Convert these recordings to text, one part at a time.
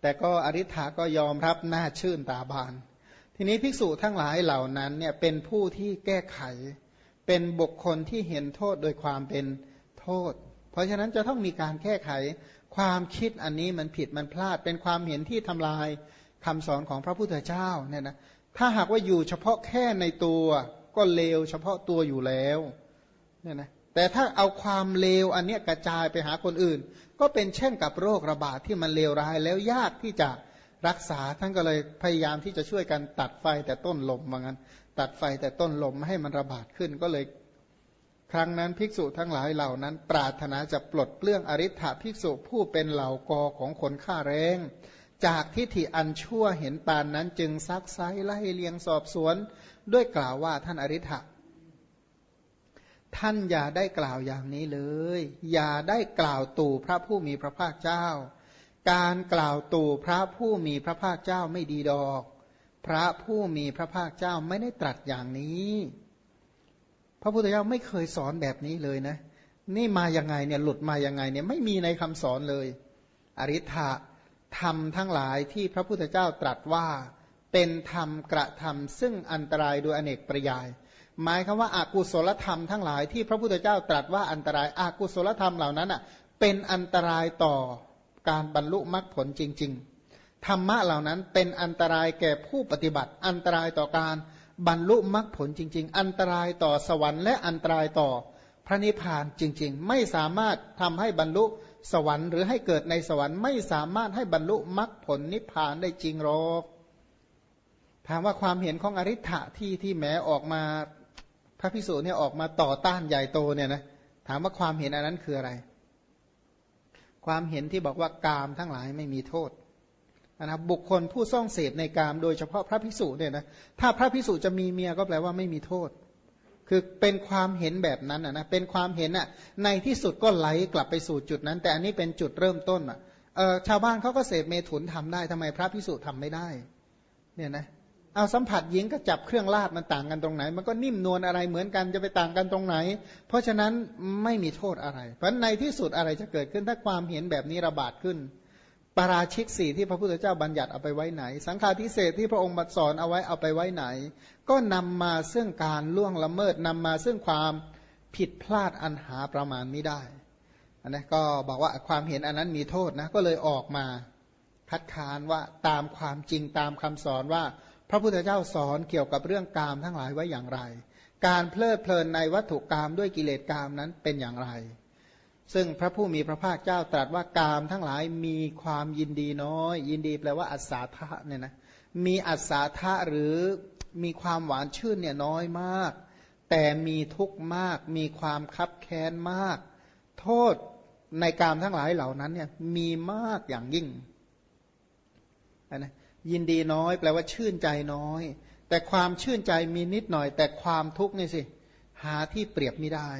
แต่ก็อริ t าก็ยอมรับหน้าชื่นตาบาน ทีนี้ภิกษุทั้งหลายเหล่านั้นเนี่ยเป็นผู้ที่แก้ไข เป็นบุคคลที่เห็นโทษโดยความเป็นโทษ เพราะฉะนั้นจะต้องมีการแก้ไขความคิดอันนี้มันผิดมันพลาด เป็นความเห็นที่ทำลายคำสอนของพระพุทธเจ้าเนี่ยนะถ้าหากว่าอยู่เฉพาะแค่ในตัวก็เลวเฉพาะตัวอยู่แล้วเนี่ยนะ แต่ถ้าเอาความเลวอันเนี้ยกระจายไปหาคนอื่น ก็เป็นเช่นกับโรคระบาดที่มันเลวร้ายแล้วยากที่จะรักษาท่านก็เลยพยายามที่จะช่วยกันตัดไฟแต่ต้นลมว่างั้น ตัดไฟแต่ต้นลมไม่ให้มันระบาดขึ้นก็เลยครั้งนั้นภิกษุทั้งหลายเหล่านั้น ปรารถนาจะปลดเปลื้องอริ t ภิกษุผู้เป็นเหล่ากอของคนฆ่าแรง จากทิฏฐิอันชั่วเห็นปานนั้นจึงซักไซไล่เลียงสอบสวน ด้วยกล่าวว่าท่านอริ t ท่านอย่าได้กล่าวอย่างนี้เลย อย่าได้กล่าวตู่พระผู้มีพระภาคเจ้า การกล่าวตู่พระผู้มีพระภาคเจ้าไม่ดีดอก พระผู้มีพระภาคเจ้าไม่ได้ตรัสอย่างนี้ พระพุทธเจ้าไม่เคยสอนแบบนี้เลยนะ นี่มาอยังไงเนี่ยหลุดมาอยังไงเนี่ยไม่มีในคำสอนเลย อริ t ะธรรมทั้งหลายที่พระพุทธเจ้าตรัสว่า เป็นธรรมกระทำซึ่งอันตรายโดยอเนกประยาย หมายคำว่าอากุศลธรรมทั้งหลายที่พระพุทธเจ้าตรัสว่าอันตรายอากุศลธรรมเหล่านั้นอะเป็นอันตรายต่อการบรรลุมรรคผลจริง ๆ ธรรมะเหล่านั้นเป็นอันตรายแก่ผู้ปฏิบัติ อันตรายต่อการบรรลุมรรคผลจริง ๆ อันตรายต่อสวรรค์และอันตรายต่อพระนิพพานจริง ๆ ไม่สามารถทำให้บรรลุสวรรค์หรือให้เกิดในสวรรค์ไม่สามารถให้บรรลุมรรคผลนิพพานได้จริงหรอกถามว่าความเห็นของอริ t ะที่ที่แม้ออกมา พระพิสุเนี่ยออกมาต่อต้านใหญ่โตเนี่ยนะถามว่าความเห็นอันนั้นคืออะไร ความเห็นที่บอกว่ากามทั้งหลายไม่มีโทษนะครับบุคคลผู้ซ่องเสพในกาม โดยเฉพาะพระพิสุเนี่ยนะถ้าพระพิสุจะมีเมียก็แปลว่าไม่มีโทษ คือเป็นความเห็นแบบนั้นนะเป็นความเห็นอะในที่สุดก็ไหลกลับไปสู่จุดนั้น แต่อันนี้เป็นจุดเริ่มต้นอะชาวบ้านเขาก็เสพเมถุนทำได้ทำไมพระพิสุทำไม่ได้เนี่ยนะเเอาสัมผัสหญิงกับจับเครื่องลาดมันต่างกันตรงไหน มันก็นิ่มนวลอะไรเหมือนกันจะไปต่างกันตรงไหน เพราะฉะนั้นไม่มีโทษอะไร เพราะในที่สุดอะไรจะเกิดขึ้นถ้าความเห็นแบบนี้ระบาดขึ้น ปราชิกสี่ที่พระพุทธเจ้าบัญญัติเอาไปไว้ไหน สังฆาทิเศษที่พระองค์บัดสอนเอาไว้เอาไปไว้ไหน ก็นำมาซึ่งการล่วงละเมิดนำมาซึ่งความผิดพลาดอันหาประมาณไม่ได้นนี้ก็บอกว่าความเห็นอันนั้นมีโทษนะก็เลยออกมาคัดค้านว่าตามความจริงตามคำสอนว่า พระพุทธเจ้าสอนเกี่ยวกับเรื่องกามทั้งหลายไว้อย่างไร การเพลิดเพลินในวัตถุกามด้วยกิเลสกามนั้นเป็นอย่างไร ซึ่งพระผู้มีพระภาคเจ้าตรัสว่ากามทั้งหลายมีความยินดีน้อย ยินดีแปลว่าอัศาธะเนี่ยนะมีอัศาธะหรือมีความหวานชื่นเนี่ยน้อยมาก แต่มีทุกข์มาก มีความคับแค้นมาก โทษในกามทั้งหลายเหล่านั้นเนี่ยมีมากอย่างยิ่งนะ ยินดีน้อย แปลว่าชื่นใจน้อย แต่ความชื่นใจมีนิดหน่อย แต่ความทุกข์นี่สิ หาที่เปรียบไม่ได้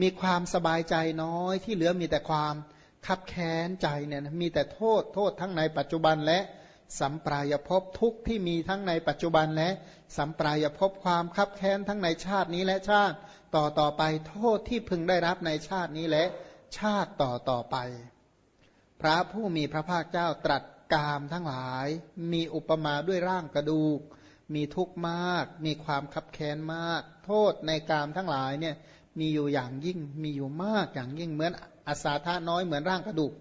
มีความสบายใจน้อย ที่เหลือมีแต่ความคับแค้นใจเนี่ยมีแต่โทษโทษทั้งในปัจจุบันและสัมปรายภพทุกที่มีทั้งในปัจจุบันและสัมปรายภพความคับแค้นทั้งในชาตินี้และชาติต่อต่อไปโทษที่พึงได้รับในชาตินี้และชาติต่อต่อไป พระผู้มีพระภาคเจ้าตรัส กามทั้งหลาย มีอุปมาด้วยร่างกระดูก มีทุกข์มาก มีความคับแค้นมาก โทษในกามทั้งหลายเนี่ยมีอยู่อย่างยิ่งมีอยู่มากอย่างยิ่งเหมือนอาสาธาน้อยเหมือนร่างกระดูก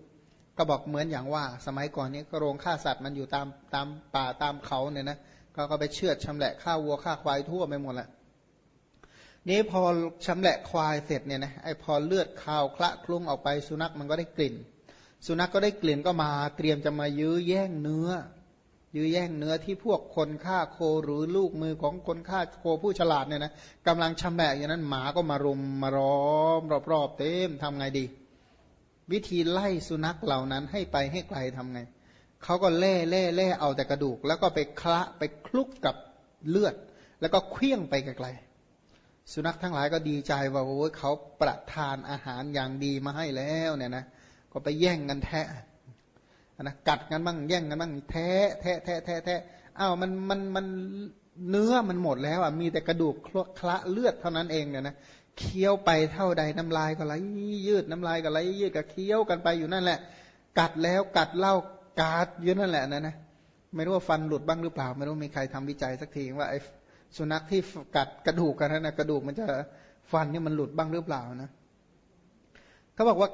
ก็บอกเหมือนอย่างว่า สมัยก่อนนี้ก็โรงฆ่าสัตว์มันอยู่ตามตามป่าตามเขาเนี่ยนะก็ก็ไปเชือดชำแหละฆ่าวัวฆ่าควายทั่วไปหมดแหละนี้พอชำแหละควายเสร็จเนี่ยนะไอพอเลือดคาวคละคลุ้งออกไปสุนัขมันก็ได้กลิ่น สุนัขก็ได้กลิ่นก็มาเตรียมจะมายื้อแย่งเนื้อ ยื้อแย่งเนื้อที่พวกคนฆ่าโคหรือลูกมือของคนฆ่าโคผู้ฉลาดเนี่ยนะกำลังชำแหละอย่างนั้นหมาก็มารุมมาร้อมรอบๆเต็มทำไงดี วิธีไล่สุนัขเหล่านั้นให้ไปให้ไกลทำไงเขาก็เล่เล่เล่เอาแต่กระดูก แล้วก็ไปคละไปคลุกกับเลือด แล้วก็เคลี้ยงไปไกลๆสุนัขทั้งหลายก็ดีใจว่าโอ้ยเขาประทานอาหารอย่างดีมาให้แล้วเนี่ยนะ ก็ไปแย่งกันแทะนะกัดกันบ้างแย่งกันบ้างแทะแทะแทะแทะแทะอ้าวมันมันมันเนื้อมันหมดแล้วอะมีแต่กระดูกคละเลือดเท่านั้นเองเนี่ยนะเคี้ยวไปเท่าใดน้ำลายก็ไหลยืดน้ำลายก็ไหลยืดก็เคี้ยวกันไปอยู่นั่นแหละ กัดแล้วกัดเล่ากัดอยู่นั่นแหละนะนะไม่รู้ว่าฟันหลุดบ้างหรือเปล่า ไม่รู้มีใครทำวิจัยสักทีว่าไอ้สุนัขที่กัดกระดูกกันนะกระดูกมันจะฟันนี่มันหลุดบ้างหรือเปล่านะเขาบอกว่า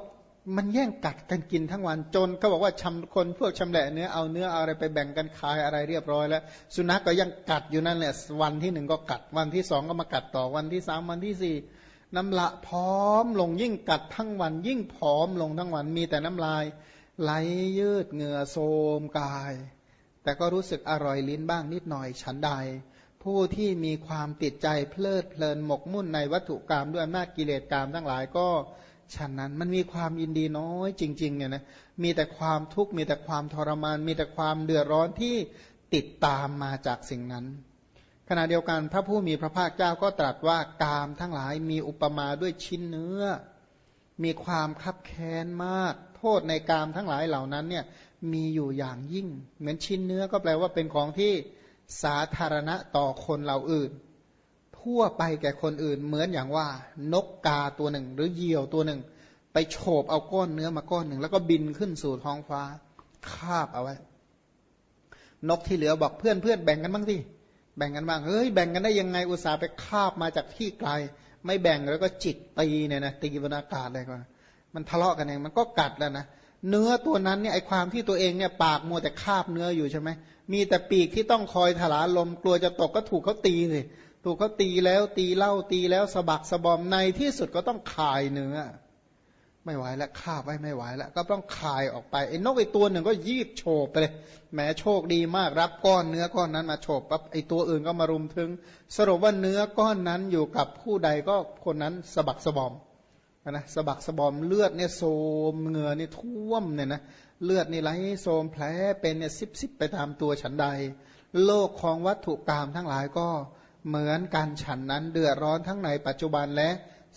มันแย่งกัดกันกินทั้งวันจนเขาบอกว่าชำคนพวกชำแหละเนื้อเอาเนื้อเอาอะไรไปแบ่งกันขายอะไรเรียบร้อยแล้ว สุนัขกก็ยังกัดอยู่นั่นแหละวันที่หนึ่งก็กัดวันที่สองก็มากัดต่อวันที่สามวันที่สี่น้ำละพร้อมลงยิ่งกัดทั้งวัน ยิ่งผอมลงทั้งวันมีแต่น้ำลาย ไหลยืดเหงื่อโซมกาย แต่ก็รู้สึกอร่อยลิ้นบ้างนิดหน่อยฉันใด ผู้ที่มีความติดใจเพลิดเพลินหมกมุ่นในวัตถุกรรมด้วยอำนาจกิเลสกรรมทั้งหลายก็ ฉะนั้นมันมีความยินดีน้อยจริงๆเนี่ยนะมีแต่ความทุกข์มีแต่ความทรมาน มีแต่ความเดือดร้อนที่ติดตามมาจากสิ่งนั้น ขณะเดียวกันพระผู้มีพระภาคเจ้าก็ตรัสว่ากามทั้งหลายมีอุปมาด้วยชิ้นเนื้อ มีความคับแค้นมาก โทษในกามทั้งหลายเหล่านั้นเนี่ยมีอยู่อย่างยิ่ง เหมือนชิ้นเนื้อก็แปลว่าเป็นของที่สาธารณะต่อคนเหล่าอื่น ทั่วไปแก่คนอื่น เหมือนอย่างว่า นกกาตัวหนึ่ง หรือเหยี่ยวตัวหนึ่ง ไปโฉบเอาก้อนเนื้อมาก้อนหนึ่ง แล้วก็บินขึ้นสู่ท้องฟ้าคาบเอาไว้ นกที่เหลือบอกเพื่อนเพื่อนแบ่งกันบ้างสิแบ่งกันบ้างเฮ้ยแบ่งกันได้ยังไงอุตส่าห์ไปคาบมาจากที่ไกล ไม่แบ่งแล้วก็จิตตีเนี่ยนะตีบนอากาศเลยก็มันทะเลาะกันเองมันก็กัดแล้วนะเนื้อตัวนั้นเนี่ยไอความที่ตัวเองเนี่ยปากมัวแต่คาบเนื้ออยู่ใช่ไหมมีแต่ปีกที่ต้องคอยถลาลมกลัวจะตกก็ถูกเขาตีสิ ถูกเขาตีแล้วตีเล่าตีแล้วสะบักสะบอมในที่สุดก็ต้องคายเนื้อไม่ไหวแล้วฆ่าไว้ไม่ไหวแล้วก็ต้องคายออกไปไอ้นกไอ้ตัวหนึ่งก็ยีบโฉบไปเลยแหมโชคดีมากรับก้อนเนื้อก้อนนั้นมาโฉบปั๊บไอ้ตัวอื่นก็มารุมถึง สรุปว่าเนื้อก้อนนั้นอยู่กับผู้ใดก็คนนั้นสะบักสะบอมนะสะบักสะบอมเลือดเนี่ยโซมเหงื่อนี่ท่วมเนี่ยนะเลือดนี่ไหลโซมแผลเป็นเนี่ยซิบซิบไปตามตัวฉันใด โลกของวัตถุกรรมทั้งหลายก็ เหมือนกันฉันนั้นเดือดร้อนทั้งในปัจจุบันและ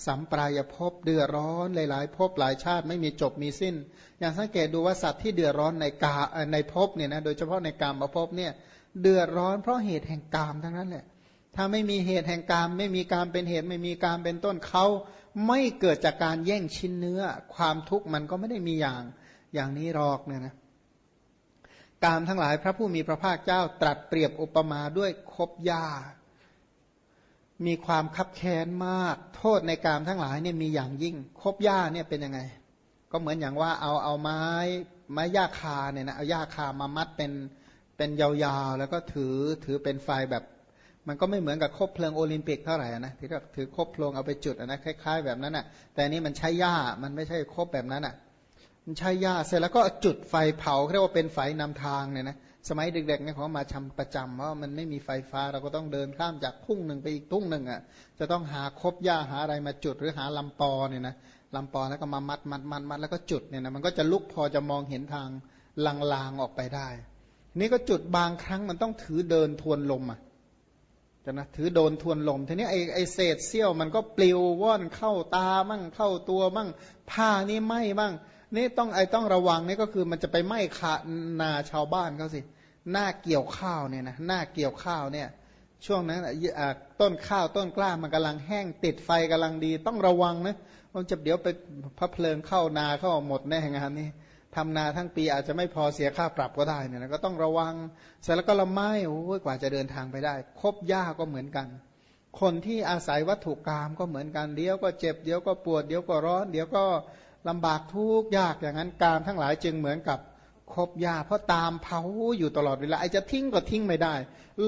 สัมปรายภพเดือดร้อนหลายๆภพหลายชาติไม่มีจบมีสิ้น อย่างสังเกตดูว่าสัตว์ที่เดือดร้อนในกาในภพเนี่ยนะโดยเฉพาะในกามภพเนี่ยเดือดร้อนเพราะเหตุแห่งกามทั้งนั้นแหละ ถ้าไม่มีเหตุแห่งกาม ไม่มีกามเป็นเหตุไม่มีกามเป็นต้นเขาไม่เกิดจากการแย่งชิ้นเนื้อ ความทุกข์มันก็ไม่ได้มีอย่างอย่างนี้หรอกเนี่ยนะกามทั้งหลายพระผู้มีพระภาคเจ้าตรัสเปรียบอุปมาด้วยคบยา มีความคับแค้นมาก โทษในกามทั้งหลายเนี่ยมีอย่างยิ่ง คบหญ้าเนี่ยเป็นยังไง ก็เหมือนอย่างว่าเอาเอาไม้ไม้หญ้าคาเนี่ยนะเอาหญ้าคามามัดเป็นเป็นยาวๆ แล้วก็ถือถือเป็นไฟแบบ มันก็ไม่เหมือนกับคบเพลิงโอลิมปิกเท่าไหร่นะที่เราถือคบเพลิงเอาไปจุดนะคล้าย ๆ แบบนั้นอะ แต่นี้มันใช้หญ้ามันไม่ใช่คบแบบนั้นอะมันใช้หญ้าเสร็จแล้วก็จุดไฟเผาเรียกว่าเป็นไฟนำทางเนี่ยนะ สมัยเด็กๆเนี่ยเขามาทำประจำเพราะมันไม่มีไฟฟ้าเราก็ต้องเดินข้ามจากทุ่งหนึ่งไปอีกทุ่งหนึ่งอะจะต้องหาคบหญ้าหาอะไรมาจุดหรือหาลำปอเนี่ยนะลำปอแล้วก็มามัดมัดมัดมัดแล้วก็จุดเนี่ยนะมันก็จะลุกพอจะมองเห็นทางลางๆออกไปได้ นี่ก็จุดบางครั้งมันต้องถือเดินทวนลมอะจะนะถือโดนทวนลมทีนี้ไอไอเศษเสี้ยวมันก็ปลิวว่อนเข้าตามั่งเข้าตัวมั่งผ้านี่ไหมบ้างนี่ต้องไอต้องระวังนี่ก็คือมันจะไปไหม้ขานาชาวบ้านเขาสิ หน้าเกี่ยวข้าวเนี่ยนะหน้าเกี่ยวข้าวเนี่ยช่วงนั้นต้นข้าวต้นกล้ามันกำลังแห้งติดไฟกำลังดี ต้องระวังนะมันจะเดี๋ยวไปพระเพลิงเข้านาเข้าหมดแน่งานนี้ทำนาทั้งปีอาจจะไม่พอเสียค่าปรับก็ได้เนี่ยนะก็ต้องระวังเสร็จแล้วก็ละไม้โอ้ยกว่าจะเดินทางไปได้ คบยาก็เหมือนกัน คนที่อาศัยวัตถุกรรมก็เหมือนกันเดี๋ยวก็เจ็บเดี๋ยวก็ปวดเดี๋ยวก็ร้อน เดี๋ยวก็ลำบากทุกยากอย่างนั้นการทั้งหลายจึงเหมือนกับ คบยาเพราะตามเผาอยู่ตลอดเวลาไอจะทิ้งก็ทิ้งไม่ได้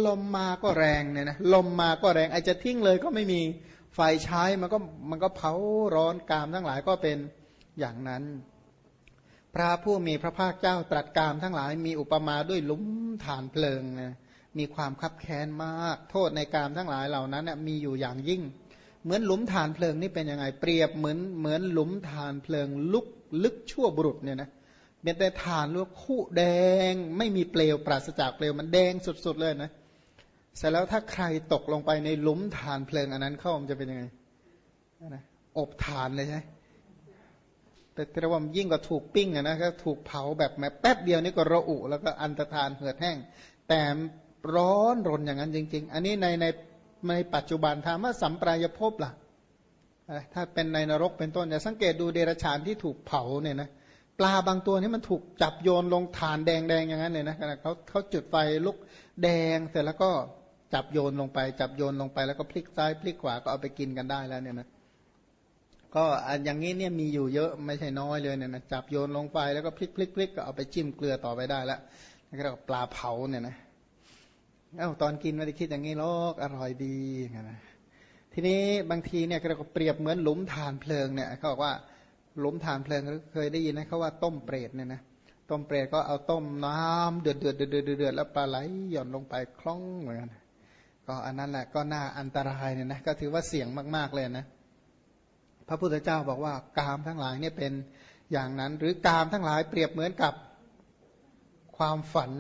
ลมมาก็แรงเนี่ยนะลมมาก็แรงไอจะทิ้งเลยก็ไม่มีไฟใช้มันก็มันก็เผาร้อนกามทั้งหลายก็เป็นอย่างนั้น พระผู้มีพระภาคเจ้าตรัสกามทั้งหลาย มีอุปมาด้วยลุมฐานเพลิงนะมีความคับแค้นมาก โทษในกามทั้งหลายเหล่านั้นมีอยู่อย่างยิ่ง เหมือนหลุมฐานเพลิงนี่เป็นยังไงเปรียบเหมือนเหมือนหลุมฐานเพลิงลุกลึกชั่วบุรุษเนี่ยนะเป็นแต่ฐานลวกคู่แดง ไม่มีเปลวปราศจากเปลวมันแดงสุดๆเลยนะเสร็จแล้วถ้าใครตกลงไปในหลุมฐานเพลิงอันนั้นเข้ามันจะเป็นยังไงนะอบฐานเลยใช่แต่แต่ว่ายิ่งกว่าถูกปิ้งอะนะก็ถูกเผาแบบแแป๊บเดียวนี่ก็ระอุแล้วก็อันตรธานเหือดแห้ง แต่ร้อนรนอย่างนั้นจริง ๆ อันนี้ในในในปัจจุบันถามว่าสัมปรายภพล่ะถ้าเป็นในนรกเป็นต้นอย่าสังเกตดูเดรัจฉานที่ถูกเผาเนี่ยนะ ปลาบางตัวนี่มันถูกจับโยนลงฐานแดงๆอย่างนั้นเลยนะเขาเขาจุดไฟลุกแดงเสร็จแล้วก็จับโยนลงไป จับโยนลงไปแล้วก็พลิกซ้ายพลิกขวาก็เอาไปกินกันได้แล้วเนี่ยนะก็อย่างนี้เนี่ยมีอยู่เยอะไม่ใช่น้อยเลยเนี่ยนะจับโยนลงไปแล้วก็พลิกพลิกพลิกก็เอาไปจิ้มเกลือต่อไปได้แล้วนี่ก็ปลาเผาเนี่ยนะเอ้าตอนกินไม่ได้คิดอย่างนี้หรอกอร่อยดีนะทีนี้บางทีเนี่ยเราก็เปรียบเหมือนหลุมฐานเพลิงเนี่ยเขาบอกว่า หลุมฐานเพลิงเคยได้ยินไหมเขาว่าต้มเปรตเนี่ยนะต้มเปรตก็เอาต้มน้ำเดือดเดือดเดือดเดือดแล้วปลาไหลหย่อนลงไปคล้องเหมือนกันก็อันนั้นแหละก็น่าอันตรายเนี่ยนะก็ถือว่าเสี่ยงมาก ๆเลยนะพระพุทธเจ้าบอกว่ากามทั้งหลายเนี่ยเป็นอย่างนั้น หรือกามทั้งหลายเปรียบเหมือนกับความฝัน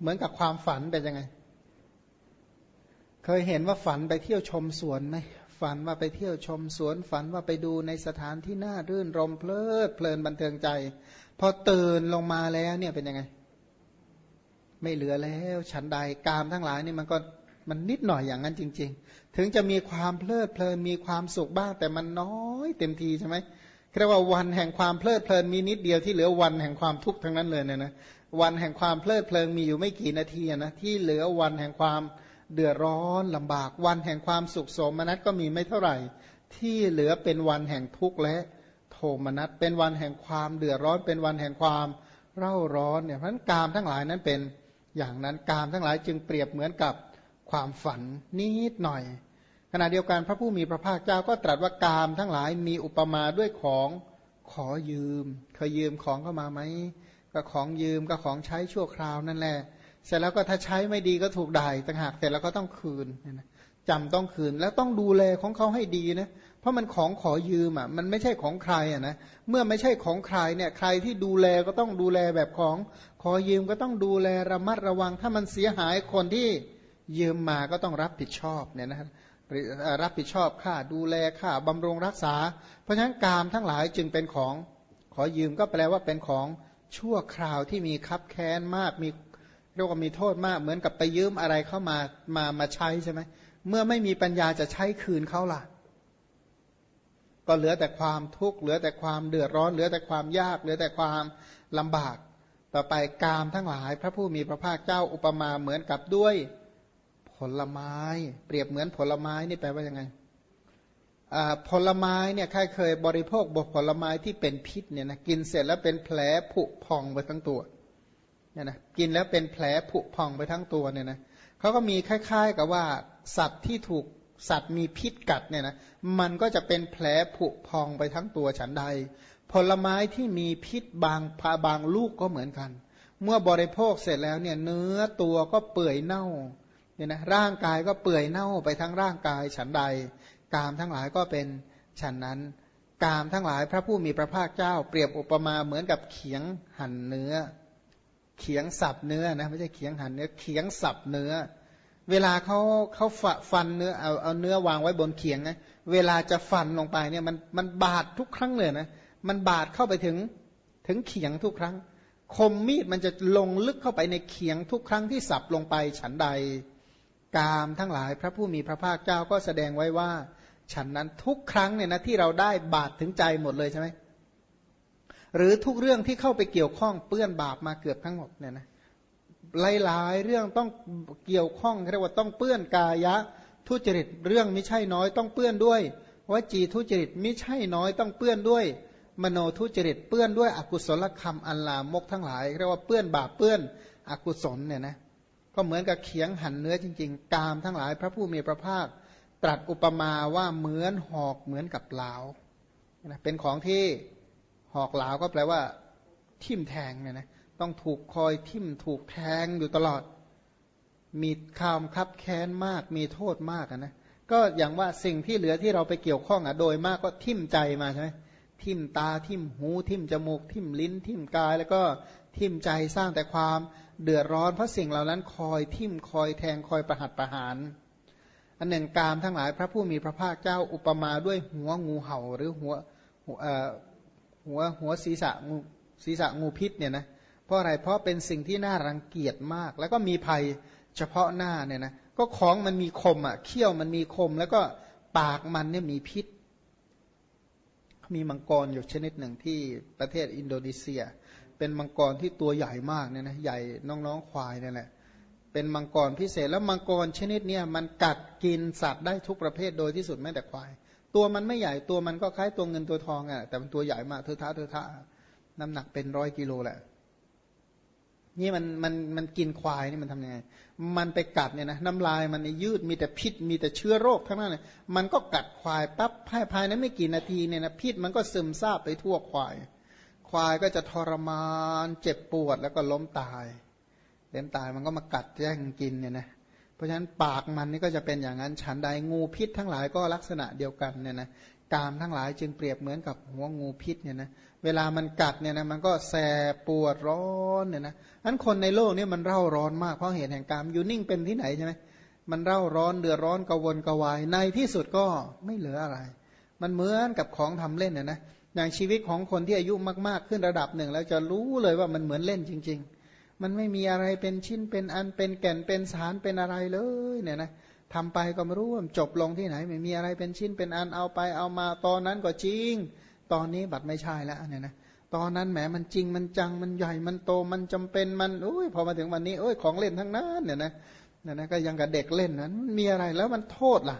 เหมือนกับความฝันเป็นยังไง เคยเห็นว่าฝันไปเที่ยวชมสวนไหม ฝันว่าไปเที่ยวชมสวนฝันว่าไปดูในสถานที่น่ารื่นรมเพลิดเพลินบันเทิงใจ พอตื่นลงมาแล้วเนี่ยเป็นยังไง ไม่เหลือแล้วฉันใดกามทั้งหลายนี่มันก็มันนิดหน่อยอย่างนั้นจริง ๆ ถึงจะมีความเพลิดเพลินมีความสุขบ้างแต่มันน้อยเต็มทีใช่ไหมเรียกว่าวันแห่งความเพลิดเพลินมีนิดเดียวที่เหลือวันแห่งความทุกข์ทั้งนั้นเลยเนี่ยนะวันแห่งความเพลิดเพลินมีอยู่ไม่กี่นาทีนะที่เหลือวันแห่งความเเดือดร้อนลำบากวันแห่งความสุขสมนัสก็มีไม่เท่าไหร่ ที่เหลือเป็นวันแห่งทุกข์และโทมนัสเป็นวันแห่งความเดือดร้อนเป็นวันแห่งความเร่าร้อนเนี่ยเพราะนั้นกามทั้งหลายนั้นเป็นอย่างนั้นกามทั้งหลายจึงเปรียบเหมือนกับความฝันนิดหน่อย ขณะเดียวกันพระผู้มีพระภาคเจ้าก็ตรัสว่ากามทั้งหลายมีอุปมาด้วยของขอยืมเคยยืมของเข้ามาไหมก็ของยืมก็ของใช้ชั่วคราวนั่นแหละ เสร็จแล้วก็ถ้าใช้ไม่ดีก็ถูกด่าต่างหากเสร็จแล้วก็ต้องคืนจำต้องคืนแล้วต้องดูแลของเขาให้ดีนะเพราะมันของขอยืมอะมันไม่ใช่ของใครอะนะเมื่อไม่ใช่ของใครเนี่ยใครที่ดูแลก็ต้องดูแลแบบของขอยืมก็ต้องดูแลระมัดระวัง ถ้ามันเสียหายคนที่ยืมมาก็ต้องรับผิดชอบเนี่ยนะรับผิดชอบค่าดูแลค่าบำรุงรักษา เพราะฉะนั้นกามทั้งหลายจึงเป็นของขอยืมก็แปลว่าเป็นของชั่วคราวที่มีคับแค้นมากมี เรียกว่ามีโทษมากเหมือนกับไปยืมอะไรเข้ามามามาใช้ใช่ไหมเมื่อไม่มีปัญญาจะใช้คืนเขาล่ะ ก็เหลือแต่ความทุกข์เหลือแต่ความเดือดร้อน เหลือแต่ความยาก เหลือแต่ความลำบาก ต่อไปกามทั้งหลาย พระผู้มีพระภาคเจ้าอุปมาเหมือนกับด้วยผลไม้ เปรียบเหมือนผลไม้นี่แปลว่ายังไงผลไม้เนี่ยใครเคยบริโภคบผลไม้ที่เป็นพิษเนี่ยนะกินเสร็จแล้วเป็นแผลผุพองไปทั้งตัว เนี่ยนะกินแล้วเป็นแผลผุพองไปทั้งตัวเนี่ยนะเขาก็มีคล้าย ๆ กับว่าสัตว์ที่ถูกสัตว์มีพิษกัดเนี่ยนะมันก็จะเป็นแผลผุพองไปทั้งตัวฉันใด ผลไม้ที่มีพิษบางพาบางลูกก็เหมือนกัน เมื่อบริโภคเสร็จแล้วเนี่ยเนื้อตัวก็เปื่อยเน่าเนี่ยนะร่างกายก็เปื่อยเน่าไปทั้งร่างกายฉันใด กามทั้งหลายก็เป็นฉันนั้น กามทั้งหลายพระผู้มีพระภาคเจ้าเปรียบอุปมาเหมือนกับเขียงหั่นเนื้อ เขียงสับเนื้อนะไม่ใช่เขียงหั่นเนื้อเขียงสับเนื้อ เวลาเขาเขาฟันเนื้อเอาเอาเนื้อวางไว้บนเขียงนะเวลาจะฟันลงไปเนี่ยมันมันบาดทุกครั้งเลยนะมันบาดเข้าไปถึงถึงเขียงทุกครั้ง คมมีดมันจะลงลึกเข้าไปในเขียงทุกครั้งที่สับลงไปฉันใดกามทั้งหลายพระผู้มีพระภาคเจ้าก็แสดงไว้ว่า ฉันนั้นทุกครั้งเนี่ยนะที่เราได้บาดถึงใจหมดเลยใช่ไหม หรือทุกเรื่องที่เข้าไปเกี่ยวข้องเปื้อนบาปมาเกือบทั้งหมดเนี่ยนะหลายๆเรื่องต้องเกี่ยวข้องเรียกว่าต้องเปื้อนกายะ ทุจริตเรื่องไม่ใช่น้อยต้องเปื้อนด้วยวจีทุจริตไม่ใช่น้อยต้องเปื้อนด้วย มโนทุจริตเปื้อนด้วยอกุศลคำอันลามกทั้งหลายเรียกว่าเปื้อนบาปเปื้อนอกุศลเนี่ยนะก็เหมือนกับเขียงหั่นเนื้อจริง ๆ กามทั้งหลายพระผู้มีพระภาค ตรัสอุปมาว่าเหมือนหอกเหมือนกับลาวเป็นของที่ หอกหลาวก็แปลว่า ทิ่มแทงเนี่ยนะต้องถูกคอยทิ่มถูกแทงอยู่ตลอด มีคามคับแค้นมาก มีโทษมากนะ ก็อย่างว่าสิ่งที่เหลือที่เราไปเกี่ยวข้องอะโดยมากก็ทิ่มใจมาใช่ไหมทิ่มตาทิ่มหูทิ่มจมูก ทิ่มลิ้น ทิ่มกายแล้วก็ทิ่มใจสร้างแต่ความเดือดร้อนเพราะสิ่งเหล่านั้นคอยทิ่มคอยแทงคอยประหัตประหาร อันหนึ่งกามทั้งหลายพระผู้มีพระภาคเจ้าอุปมาด้วยหัวงูเห่าหรือหัว หัวหัวศีรษะงูศีรษะงูพิษเนี่ยนะเพราะอะไรเพราะเป็นสิ่งที่น่ารังเกียจมาก แล้วก็มีภัยเฉพาะหน้าเนี่ยนะก็ของมันมีคมอะเขี้ยวมันมีคม แล้วก็ปากมันเนี่ยมีพิษ มีมังกรอยู่ชนิดหนึ่งที่ประเทศอินโดนีเซีย เป็นมังกรที่ตัวใหญ่มากเนี่ยนะใหญ่น้องๆควายนี่แหละเป็นมังกรพิเศษแล้วมังกรชนิดเนี้ยมันกัดกินสัตว์ได้ทุกประเภทโดยที่สุดแม้แต่ควาย ตัวมันไม่ใหญ่ตัวมันก็คล้ายตัวเงินตัวทองอะแต่มันตัวใหญ่มากเทอะทะเทอะทะน้ำหนักเป็นร้อยกิโลแหละ นี่มันมันมันกินควายนี่มันทำยังไง มันไปกัดเนี่ยนะน้ำลายมันยืดมีแต่พิษ มีแต่เชื้อโรคทั้งนั้นเลยมันก็กัดควายปั๊บภายภายในไม่กี่นาทีเนี่ยนะพิษมันก็ซึมซาบไปทั่วควาย ควายก็จะทรมาน เจ็บปวดแล้วก็ล้มตายเล่นตายมันก็มากัดแย่งกินเนี่ยนะ ราะฉะนั้นปากมันนี่ก็จะเป็นอย่างนั้นฉันใดงูพิษทั้งหลายก็ลักษณะเดียวกันเนี่ยนะกามทั้งหลายจึงเปรียบเหมือนกับหัวงูพิษเนี่ยนะเวลามันกัดเนี่ยนะมันก็แสบปวดร้อนเนี่ยนะนั้นคนในโลกนี้มันเร่าร้อนมากเพราะเหตุแห่งกามอยู่นิ่งเป็นที่ไหนใช่ไหมมันเร่าร้อนเดือดร้อนกวนกวายในที่สุดก็ไม่เหลืออะไร มันเหมือนกับของทำเล่นเนี่ยนะอย่างชีวิตของคนที่อายุมาก ๆ ขึ้นระดับหนึ่ง แล้วจะรู้เลยว่ามันเหมือนเล่นจริง ๆ มันไม่มีอะไรเป็นชิ้นเป็นอันเป็นแก่นเป็นสารเป็นอะไรเลยเนี่ยนะทำไปก็ไม่รู้ว่าจบลงที่ไหน ไม่มีอะไรเป็นชิ้นเป็นอันเอาไปเอามาตอนนั้นก็จริง ตอนนี้บัตรไม่ใช่แล้วเนี่ยนะตอนนั้นแหมมันจริงมันจังมันใหญ่มันโตมันจำเป็นมันโอ้ยพอมาถึงวันนี้โอ้ยของเล่นทั้งนั้นเนี่ยนะเนี่ยนะก็ยังกับเด็กเล่นนั้นมีอะไรแล้วมันโทษล่ะ